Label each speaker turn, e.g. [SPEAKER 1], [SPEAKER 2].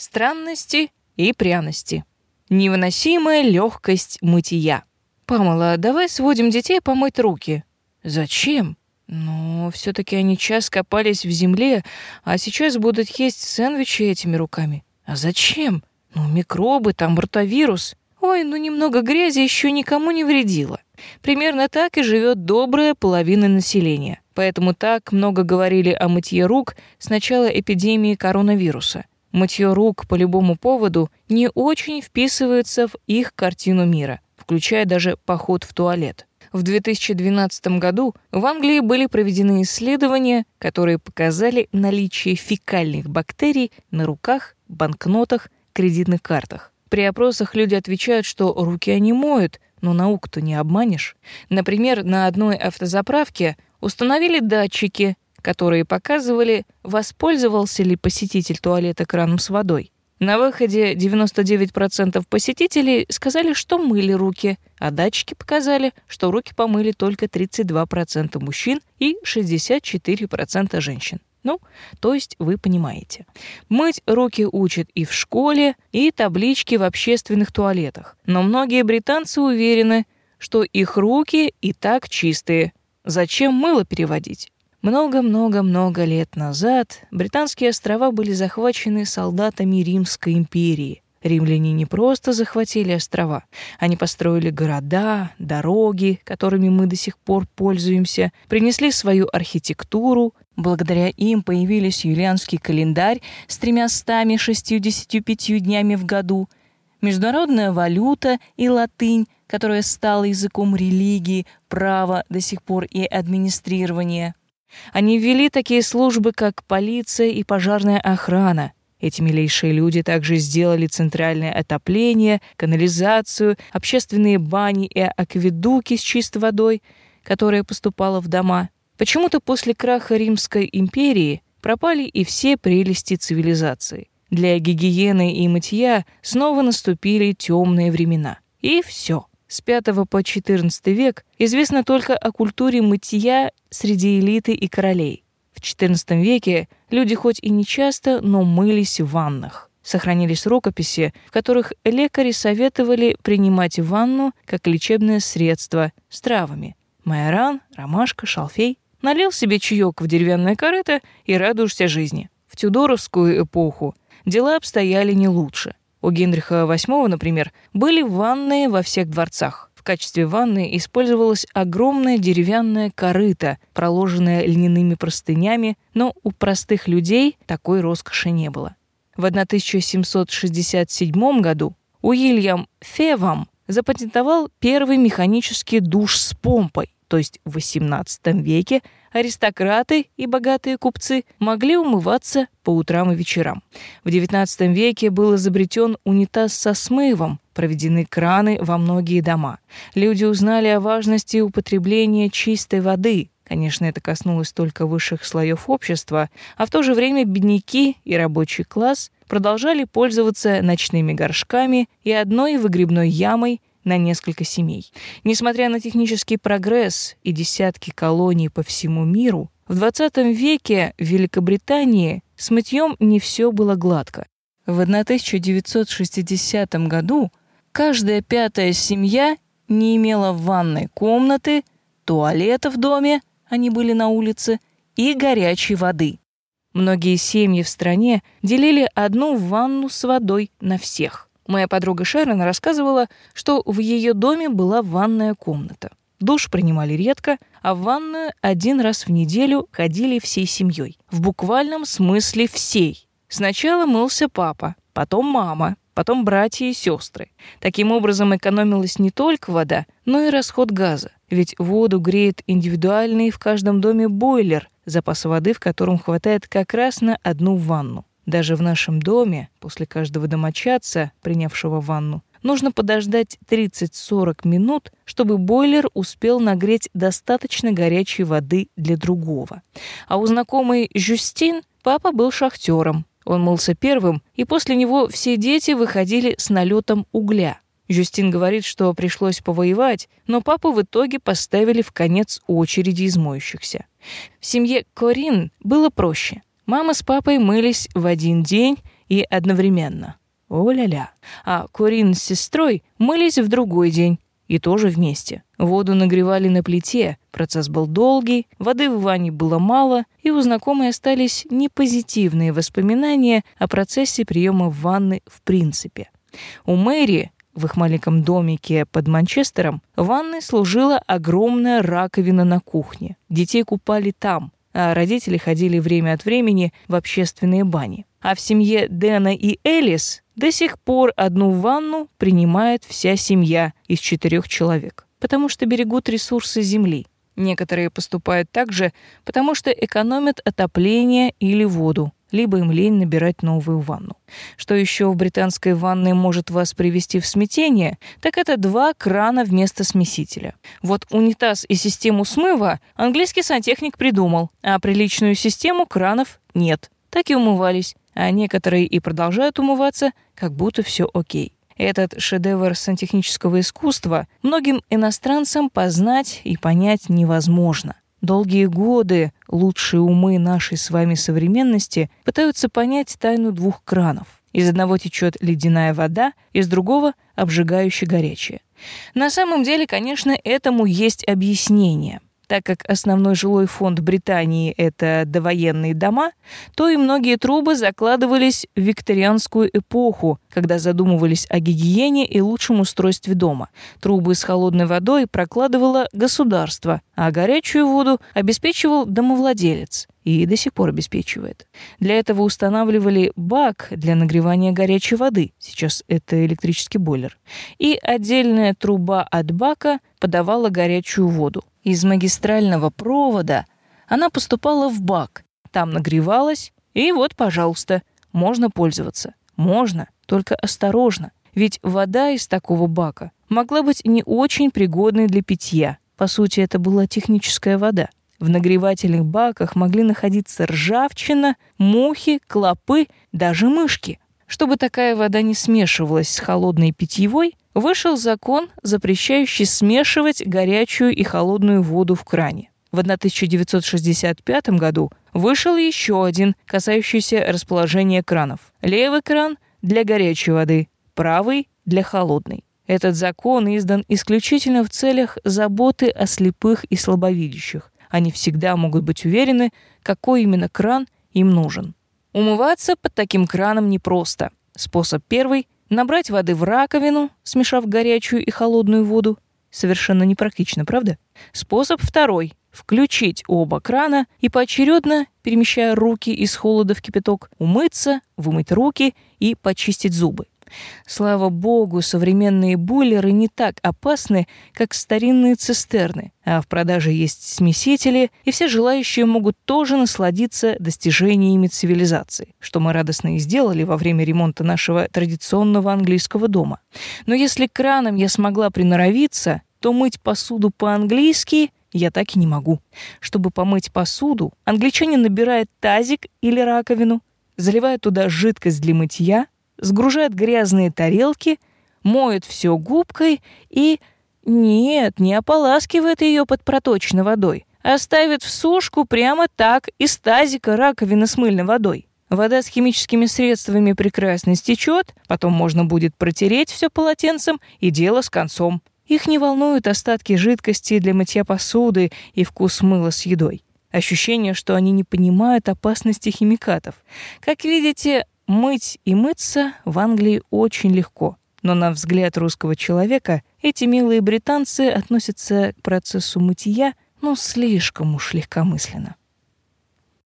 [SPEAKER 1] Странности и пряности. Невыносимая легкость мытья. Памела, давай сводим детей помыть руки. Зачем? Но все таки они час копались в земле, а сейчас будут есть сэндвичи этими руками. А зачем? Ну, микробы, там ротавирус. Ой, ну немного грязи еще никому не вредило. Примерно так и живет добрая половина населения. Поэтому так много говорили о мытье рук с начала эпидемии коронавируса. Мытье рук по любому поводу не очень вписывается в их картину мира, включая даже поход в туалет. В 2012 году в Англии были проведены исследования, которые показали наличие фекальных бактерий на руках, банкнотах, кредитных картах. При опросах люди отвечают, что руки они моют, но науку-то не обманешь. Например, на одной автозаправке установили датчики, которые показывали, воспользовался ли посетитель туалета краном с водой. На выходе 99% посетителей сказали, что мыли руки, а датчики показали, что руки помыли только 32% мужчин и 64% женщин. Ну, то есть вы понимаете. Мыть руки учат и в школе, и таблички в общественных туалетах. Но многие британцы уверены, что их руки и так чистые. Зачем мыло переводить? Много-много-много лет назад британские острова были захвачены солдатами Римской империи. Римляне не просто захватили острова, они построили города, дороги, которыми мы до сих пор пользуемся, принесли свою архитектуру, Благодаря им появились юлианский календарь с 365 днями в году, международная валюта и латынь, которая стала языком религии, права до сих пор и администрирования. Они ввели такие службы, как полиция и пожарная охрана. Эти милейшие люди также сделали центральное отопление, канализацию, общественные бани и акведуки с чистой водой, которая поступала в дома – Почему-то после краха Римской империи пропали и все прелести цивилизации. Для гигиены и мытья снова наступили темные времена. И все. С V по XIV век известно только о культуре мытья среди элиты и королей. В XIV веке люди хоть и не часто, но мылись в ваннах. Сохранились рукописи, в которых лекари советовали принимать ванну как лечебное средство с травами. Майоран, ромашка, шалфей. Налил себе чаек в деревянное корыто и радуешься жизни. В Тюдоровскую эпоху дела обстояли не лучше. У Генриха VIII, например, были ванные во всех дворцах. В качестве ванны использовалась огромная деревянная корыта, проложенная льняными простынями, но у простых людей такой роскоши не было. В 1767 году Уильям Февам запатентовал первый механический душ с помпой, то есть в XVIII веке аристократы и богатые купцы могли умываться по утрам и вечерам. В XIX веке был изобретен унитаз со смывом, проведены краны во многие дома. Люди узнали о важности употребления чистой воды. Конечно, это коснулось только высших слоев общества, а в то же время бедняки и рабочий класс продолжали пользоваться ночными горшками и одной выгребной ямой на несколько семей. Несмотря на технический прогресс и десятки колоний по всему миру, в 20 веке в Великобритании с мытьем не все было гладко. В 1960 году каждая пятая семья не имела ванной комнаты, туалета в доме, они были на улице, и горячей воды. Многие семьи в стране делили одну ванну с водой на всех. Моя подруга Шерон рассказывала, что в ее доме была ванная комната. Душ принимали редко, а в ванную один раз в неделю ходили всей семьей. В буквальном смысле всей. Сначала мылся папа, потом мама, потом братья и сестры. Таким образом экономилась не только вода, но и расход газа. Ведь воду греет индивидуальный в каждом доме бойлер, запас воды в котором хватает как раз на одну ванну. Даже в нашем доме, после каждого домочадца, принявшего ванну, нужно подождать 30-40 минут, чтобы бойлер успел нагреть достаточно горячей воды для другого. А у знакомой Жюстин папа был шахтером. Он мылся первым, и после него все дети выходили с налетом угля. Жюстин говорит, что пришлось повоевать, но папу в итоге поставили в конец очереди из. В семье Корин было проще. Мама с папой мылись в один день и одновременно. О-ля-ля. А Корин с сестрой мылись в другой день, и тоже вместе. Воду нагревали на плите, процесс был долгий, воды в ванне было мало, и у знакомой остались непозитивные воспоминания о процессе приема ванны в принципе. У Мэри в их маленьком домике под Манчестером в ванной служила огромная раковина на кухне. Детей купали там, а родители ходили время от времени в общественные бани. А в семье Дэна и Элис до сих пор одну ванну принимает вся семья из четырех человек, потому что берегут ресурсы земли. Некоторые поступают так же, потому что экономят отопление или воду, либо им лень набирать новую ванну. Что еще в британской ванной может вас привести в смятение, так это два крана вместо смесителя. Вот унитаз и систему смыва английский сантехник придумал, а приличную систему кранов нет. Так и умывались а некоторые и продолжают умываться, как будто все окей. Этот шедевр сантехнического искусства многим иностранцам познать и понять невозможно. Долгие годы лучшие умы нашей с вами современности пытаются понять тайну двух кранов. Из одного течет ледяная вода, из другого — обжигающая горячая. На самом деле, конечно, этому есть объяснение — так как основной жилой фонд Британии — это довоенные дома, то и многие трубы закладывались в викторианскую эпоху, когда задумывались о гигиене и лучшем устройстве дома. Трубы с холодной водой прокладывало государство, а горячую воду обеспечивал домовладелец и до сих пор обеспечивает. Для этого устанавливали бак для нагревания горячей воды, сейчас это электрический бойлер, и отдельная труба от бака подавала горячую воду. Из магистрального провода она поступала в бак, там нагревалась, и вот, пожалуйста, можно пользоваться. Можно, только осторожно, ведь вода из такого бака могла быть не очень пригодной для питья. По сути, это была техническая вода. В нагревательных баках могли находиться ржавчина, мухи, клопы, даже мышки. Чтобы такая вода не смешивалась с холодной питьевой, вышел закон, запрещающий смешивать горячую и холодную воду в кране. В 1965 году вышел еще один, касающийся расположения кранов. Левый кран для горячей воды, правый для холодной. Этот закон издан исключительно в целях заботы о слепых и слабовидящих. Они всегда могут быть уверены, какой именно кран им нужен. Умываться под таким краном непросто. Способ первый Набрать воды в раковину, смешав горячую и холодную воду. Совершенно непрактично, правда? Способ второй. Включить оба крана и поочередно, перемещая руки из холода в кипяток, умыться, вымыть руки и почистить зубы. Слава богу, современные бойлеры не так опасны, как старинные цистерны, а в продаже есть смесители, и все желающие могут тоже насладиться достижениями цивилизации, что мы радостно и сделали во время ремонта нашего традиционного английского дома. Но если к кранам я смогла приноровиться, то мыть посуду по-английски я так и не могу. Чтобы помыть посуду, англичанин набирает тазик или раковину, заливает туда жидкость для мытья, сгружает грязные тарелки, моет все губкой и... Нет, не ополаскивает ее под проточной водой, а ставит в сушку прямо так из тазика раковины с мыльной водой. Вода с химическими средствами прекрасно стечет, потом можно будет протереть все полотенцем, и дело с концом. Их не волнуют остатки жидкости для мытья посуды и вкус мыла с едой. Ощущение, что они не понимают опасности химикатов. Как видите, Мыть и мыться в Англии очень легко, но на взгляд русского человека эти милые британцы относятся к процессу мытья, ну, слишком уж легкомысленно.